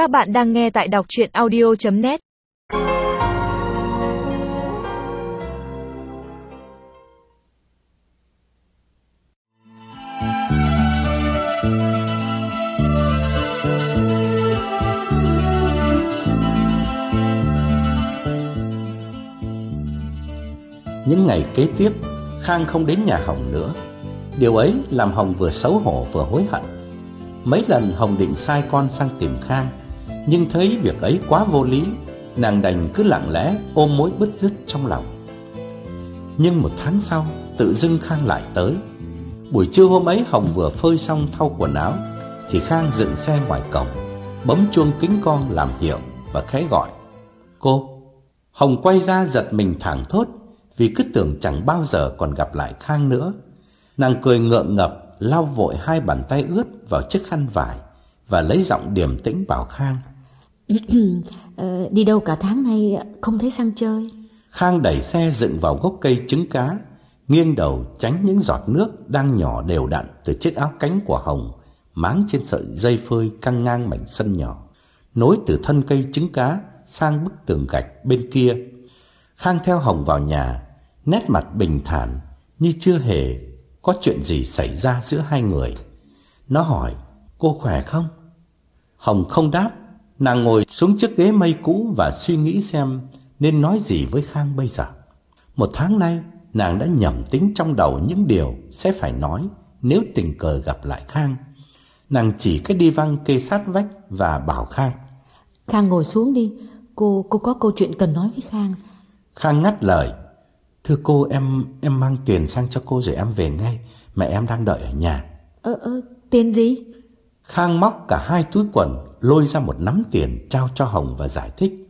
Các bạn đang nghe tại đọc chuyện audio.net Những ngày kế tiếp, Khang không đến nhà Hồng nữa. Điều ấy làm Hồng vừa xấu hổ vừa hối hận. Mấy lần Hồng định sai con sang tìm Khang, nhưng thấy việc ấy quá vô lý, nàng đành cứ lặng lẽ ôm mối bứt rứt trong lòng. Nhưng một tháng sau, tự dưng Khang lại tới. Buổi trưa hôm ấy Hồng vừa phơi xong thau quần áo, thì Khang dựng xe ngoài cổng, bấm chuông kính con làm hiệu và khẽ gọi. Cô! Hồng quay ra giật mình thẳng thốt vì cứ tưởng chẳng bao giờ còn gặp lại Khang nữa. Nàng cười ngượng ngập, lau vội hai bàn tay ướt vào chiếc khăn vải và lấy giọng điềm tĩnh bảo Khang. Ờ, đi đâu cả tháng nay không thấy sang chơi Khang đẩy xe dựng vào gốc cây trứng cá, nghiêng đầu tránh những giọt nước đang nhỏ đều đặn từ chiếc áo cánh của Hồng máng trên sợi dây phơi căng ngang mảnh sân nhỏ, nối từ thân cây trứng cá sang bức tường gạch bên kia. Khang theo Hồng vào nhà, nét mặt bình thản như chưa hề có chuyện gì xảy ra giữa hai người. Nó hỏi, cô khỏe không? Hồng không đáp, nàng ngồi xuống chiếc ghế mây cũ và suy nghĩ xem nên nói gì với Khang bây giờ. Một tháng nay, nàng đã nhẩm tính trong đầu những điều sẽ phải nói nếu tình cờ gặp lại Khang. Nàng chỉ cái đi văng kê sát vách và bảo Khang. Khang ngồi xuống đi Cô cô có câu chuyện cần nói với Khang Khang ngắt lời. Thưa cô, em em mang tiền sang cho cô rồi em về ngay. Mẹ em đang đợi ở nhà. Ơ ơ tiền gì Khang móc cả hai túi quần, lôi ra một nắm tiền trao cho Hồng và giải thích.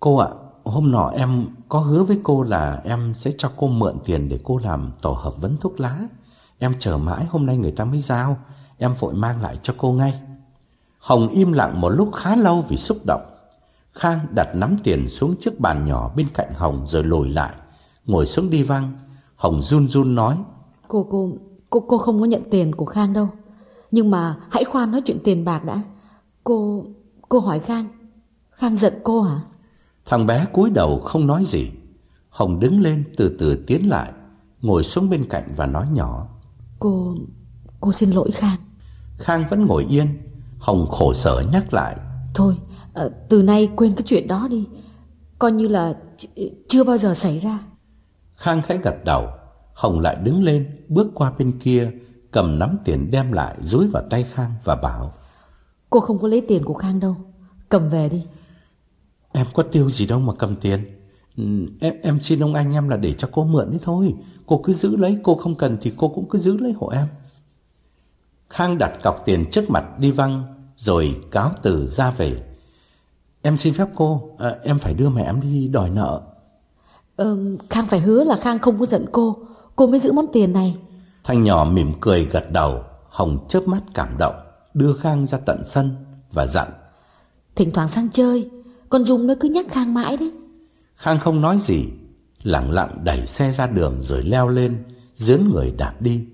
Cô ạ, hôm nọ em có hứa với cô là em sẽ cho cô mượn tiền để cô làm tổ hợp vấn thuốc lá. Em chờ mãi hôm nay người ta mới giao, em vội mang lại cho cô ngay. Hồng im lặng một lúc khá lâu vì xúc động. Khang đặt nắm tiền xuống chiếc bàn nhỏ bên cạnh Hồng rồi lùi lại, ngồi xuống đi văng. Hồng run run nói, Cô cô cô cô không có nhận tiền của Khang đâu nhưng mà hãy khoan nói chuyện tiền bạc đã Cô cô hỏi Khang Khang giận cô hả Thằng bé cúi đầu không nói gì. Hồng đứng lên từ từ tiến lại, ngồi xuống bên cạnh và nói nhỏ. Cô cô xin lỗi Khang Khang vẫn ngồi yên. Hồng khổ sở nhắc lại. Thôi ờ, từ nay quên cái chuyện đó đi Coi như là ch- chưa bao giờ xảy ra Khang khẽ gật đầu. Hồng lại đứng lên, bước qua bên kia, cầm nắm tiền đem lại dúi vào tay Khang và bảo. Cô không có lấy tiền của Khang đâu Cầm về đi Em có tiêu gì đâu mà cầm tiền. Ừ, em em xin ông anh em là để cho cô mượn đấy thôi. Cô cứ giữ lấy, cô không cần thì cô cũng cứ giữ lấy hộ em. Khang đặt cọc tiền trước mặt đi văng rồi cáo từ ra về. Em xin phép cô, à, em phải đưa mẹ em đi đòi nợ. Ờ, Khang phải hứa là Khang không có giận cô Cô mới giữ món tiền này Thanh nhỏ mỉm cười gật đầu, Hồng chớp mắt cảm động, đưa Khang ra tận sân và dặn. Thỉnh thoảng sang chơi Con Dung nó cứ nhắc Khang mãi đấy Khang không nói gì, lặng lặng đẩy xe ra đường rồi leo lên, dướn người đạp đi.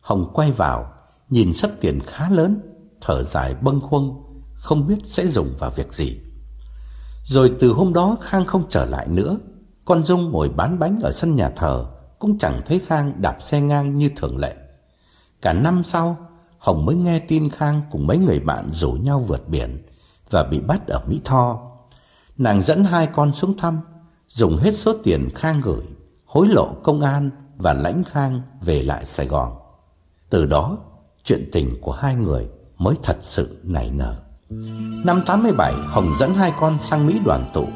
Hồng quay vào, nhìn sấp tiền khá lớn, thở dài bâng khuâng, không biết sẽ dùng vào việc gì. Rồi từ hôm đó Khang không trở lại nữa, con Dung ngồi bán bánh ở sân nhà thờ, cũng chẳng thấy Khang đạp xe ngang như thường lệ. Cả năm sau, Hồng mới nghe tin Khang cùng mấy người bạn rủ nhau vượt biển và bị bắt ở Mỹ Tho. Nàng dẫn hai con xuống thăm, dùng hết số tiền Khang gửi, hối lộ công an và lãnh Khang về lại Sài Gòn. Từ đó, chuyện tình của hai người mới thật sự nảy nở. Năm 87, Hồng dẫn hai con sang Mỹ đoàn tụ.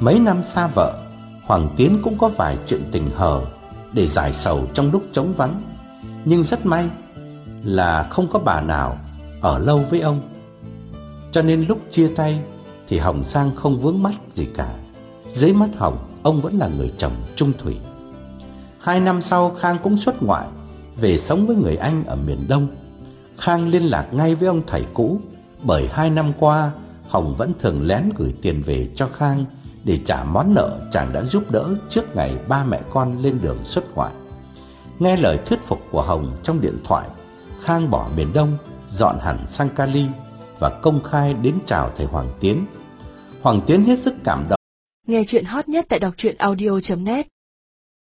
Mấy năm xa vợ, Hoàng Tiến cũng có vài chuyện tình hờ để giải sầu trong lúc trống vắng. Nhưng rất may là không có bà nào ở lâu với ông. Cho nên lúc chia tay thì Hồng Sang không vướng mắt gì cả. Dưới mắt Hồng, ông vẫn là người chồng trung thủy. Hai năm sau Khang cũng xuất ngoại, về sống với người anh ở miền Đông. Khang liên lạc ngay với ông thầy cũ, bởi hai năm qua Hồng vẫn thường lén gửi tiền về cho Khang để trả món nợ chàng đã giúp đỡ trước ngày ba mẹ con lên đường xuất ngoại. Nghe lời thuyết phục của Hồng trong điện thoại, Khang bỏ miền Đông, dọn hẳn sang Cali, và công khai đến chào thầy Hoàng Tiến. Hoàng Tiến hết sức cảm động. Nghe chuyện hot nhất tại đọc truyện audio.net